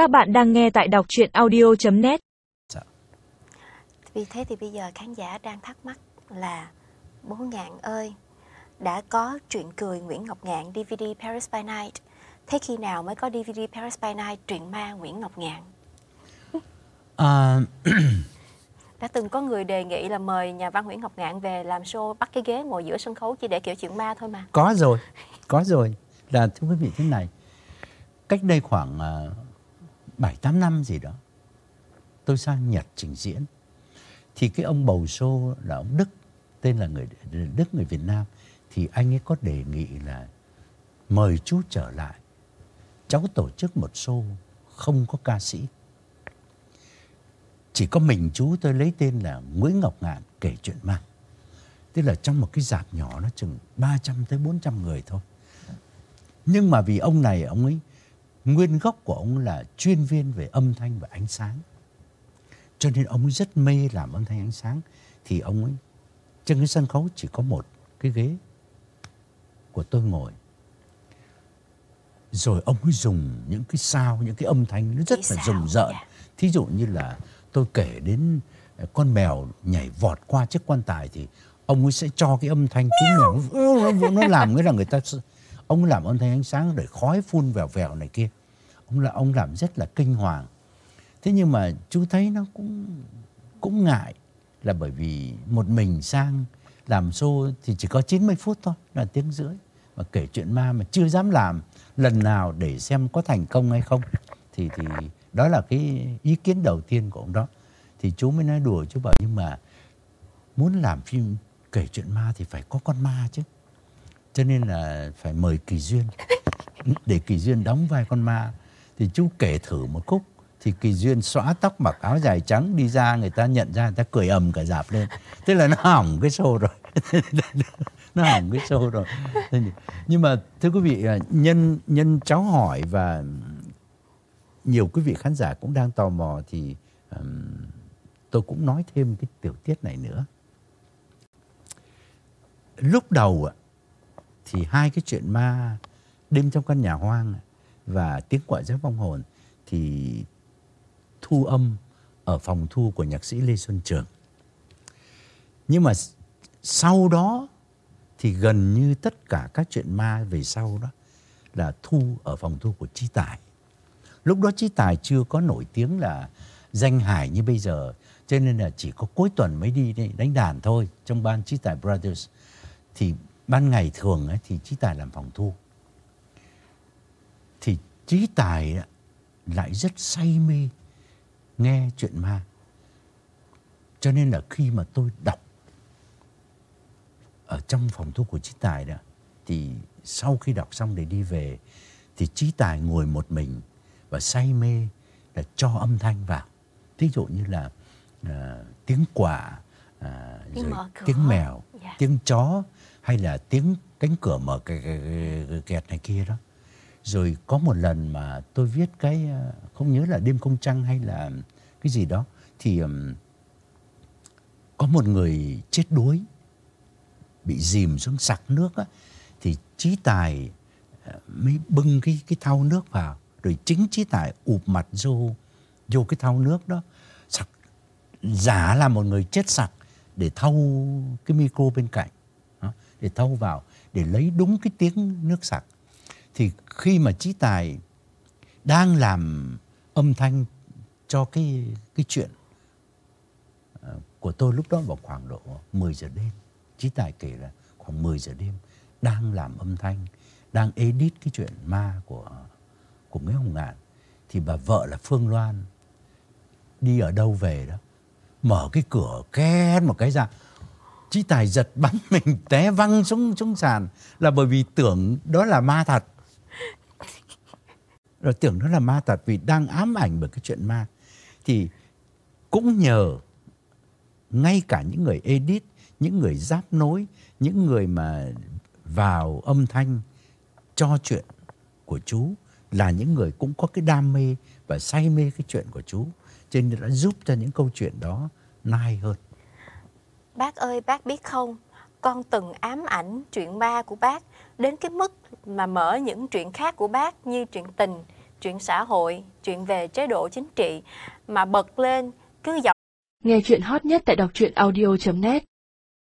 Các bạn đang nghe tại đọc truyện audio.net Vì thế thì bây giờ khán giả đang thắc mắc là Bố Ngạn ơi, đã có truyện cười Nguyễn Ngọc Ngạn DVD Paris by Night. Thế khi nào mới có DVD Paris by Night truyện ma Nguyễn Ngọc Ngạn? À, Đã từng có người đề nghị là mời nhà văn Nguyễn Ngọc Ngạn về làm show bắt cái ghế ngồi giữa sân khấu chỉ để kiểu chuyện ma thôi mà. có rồi, có rồi. Là thưa quý vị thế này, cách đây khoảng uh, 7-8 năm gì đó, tôi sang Nhật trình diễn. Thì cái ông bầu show là ông Đức, tên là người Đức người Việt Nam. Thì anh ấy có đề nghị là mời chú trở lại. Cháu tổ chức một show không có ca sĩ. Chỉ có mình chú tôi lấy tên là Nguyễn Ngọc Ngạn kể chuyện ma. Tức là trong một cái dạp nhỏ nó chừng 300 tới 400 người thôi. Nhưng mà vì ông này ông ấy nguyên gốc của ông là chuyên viên về âm thanh và ánh sáng. Cho nên ông ấy rất mê làm âm thanh ánh sáng thì ông ấy trên cái sân khấu chỉ có một cái ghế của tôi ngồi. Rồi ông ấy dùng những cái sao, những cái âm thanh nó rất là rùng rợn. Thí dụ như là tôi kể đến ờ, con mèo nhảy vọt qua chiếc quan tài thì ông ấy sẽ cho cái âm thanh tiếng mèo nó, nó, nó làm nghĩa là người ta ông làm âm thanh ánh sáng để khói phun vèo vèo này kia ông là ông làm rất là kinh hoàng. Thế nhưng mà chú thấy nó cũng cũng ngại là bởi vì một mình sang làm show thì chỉ có 90 phút thôi, là tiếng rưỡi. Mà kể chuyện ma mà chưa dám làm, lần nào để xem có thành công hay không, thì thì đó là cái ý kiến đầu tiên của ông đó. Thì chú mới nói đùa, chú bảo nhưng mà muốn làm phim kể chuyện ma thì phải có con ma chứ. Cho nên là phải mời kỳ duyên. Để kỳ duyên đóng vai con ma thì chú kể thử một khúc thì kỳ duyên xóa tóc mặc áo dài trắng đi ra người ta nhận ra người ta cười ầm cả dạp lên. Thế là nó hỏng cái show rồi. Nó hỏng cái show rồi. Nhưng mà thưa quý vị à, nhân nhân cháu hỏi và nhiều quý vị khán giả cũng đang tò mò thì um, tôi cũng nói thêm cái tiểu tiết này nữa. Lúc đầu ạ, thì hai cái chuyện ma đêm trong căn nhà hoang à, và tiếng quả giáp vong hồn thì thu âm ở phòng thu của nhạc sĩ Lê Xuân Trường. Nhưng mà sau đó thì gần như tất cả các chuyện ma về sau đó là thu ở phòng thu của Chi Tài. Lúc đó Chi Tài chưa có nổi tiếng là danh hải như bây giờ cho nên là chỉ có cuối tuần mới đi đánh đàn thôi trong ban Chi Tài Brothers thì ban ngày thường ấy, thì Chi Tài làm phòng thu thì Trí Tài lại rất say mê nghe chuyện ma. Cho nên là khi mà tôi đọc ở trong phòng thu của Trí Tài đó thì sau khi đọc xong để đi về thì Trí Tài ngồi một mình và say mê là cho âm thanh vào. Thí dụ như là à, tiếng quả à, Tiếng rồi tiếng mèo Dạ. tiếng chó hay là tiếng cánh cửa mở kẹt này kia đó rồi có một lần mà tôi viết cái ờ, không nhớ là đêm công trăng hay là cái gì đó thì có một người chết đuối bị dìm xuống sặc nước á, thì trí tài ờ, mới bưng cái cái thau nước vào rồi chính trí tài ụp mặt vô vô cái thau nước đó. Sặc giả là một người chết sặc để thâu cái micro bên cạnh đó, để thâu vào để lấy đúng cái tiếng nước sặc thì khi mà trí tài đang làm âm thanh cho cái cái chuyện ờ, của tôi lúc đó vào khoảng độ 10 giờ đêm, trí tài kể là khoảng 10 giờ đêm đang làm âm thanh, đang edit cái chuyện ma của của Nguyễn Hồng Ngạn, thì bà vợ là Phương Loan đi ở đâu về đó, mở cái cửa két một cái ra Chí Tài giật bắn mình té văng xuống xuống sàn là bởi vì tưởng đó là ma thật. Rồi tưởng đó là ma thật vì đang ám ảnh bởi cái chuyện ma. Thì cũng nhờ ngay cả những người edit, những người giáp nối, những người mà vào âm thanh cho chuyện của chú là những người cũng có cái đam mê và say mê cái chuyện của chú. Cho nên đã giúp cho những câu chuyện đó nai hơn. Bác ơi, bác biết không, con từng ám ảnh chuyện ma của bác đến cái mức mà mở những chuyện khác của bác như chuyện tình, chuyện xã hội, chuyện về chế độ chính trị mà bật lên cứ dọc Nghe chuyện hot nhất tại đọc truyện audio.net